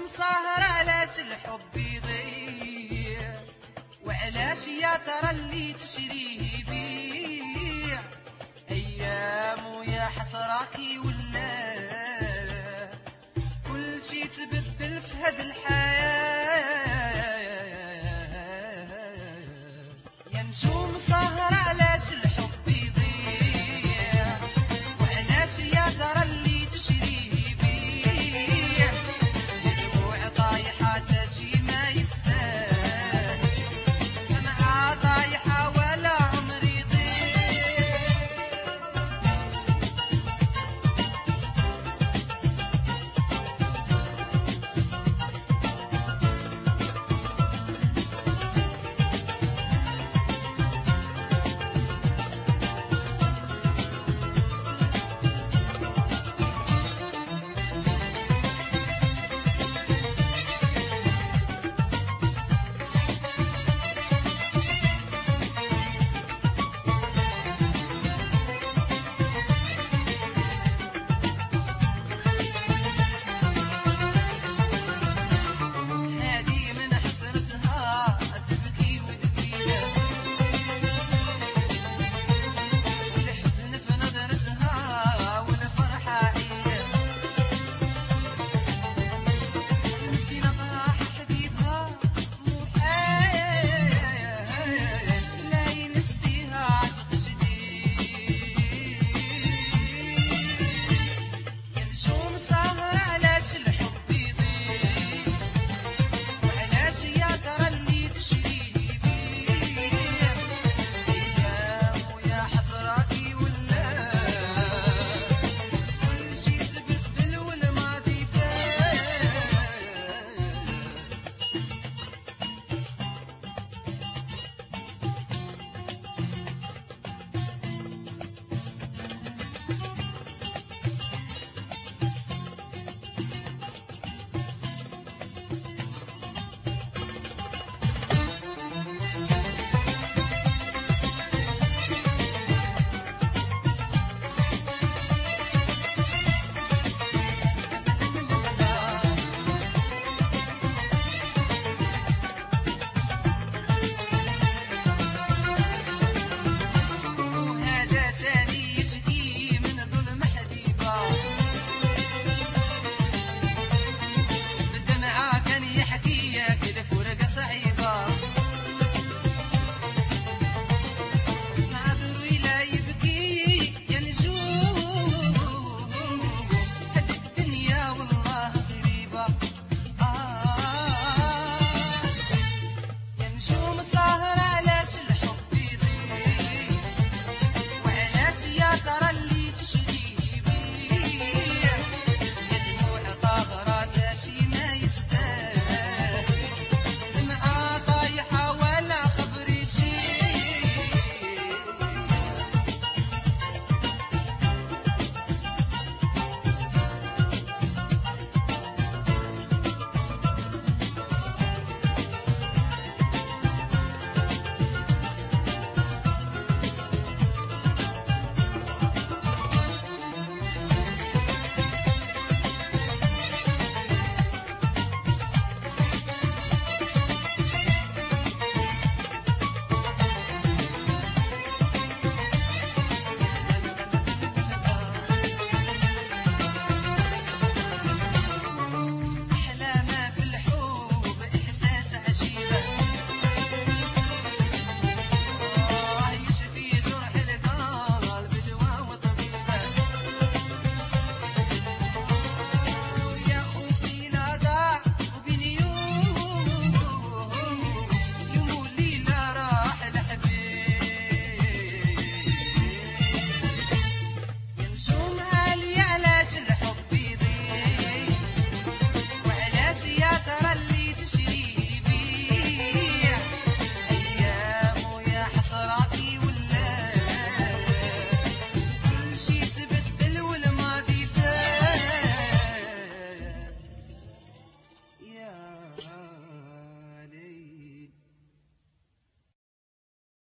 يوم صهر علاش الحب يغير وعلاش يا ترى اللي تشريه يبيع؟ أيام ويا كي ولا كل شي تبدل في هاد الحياة؟ يا نجوم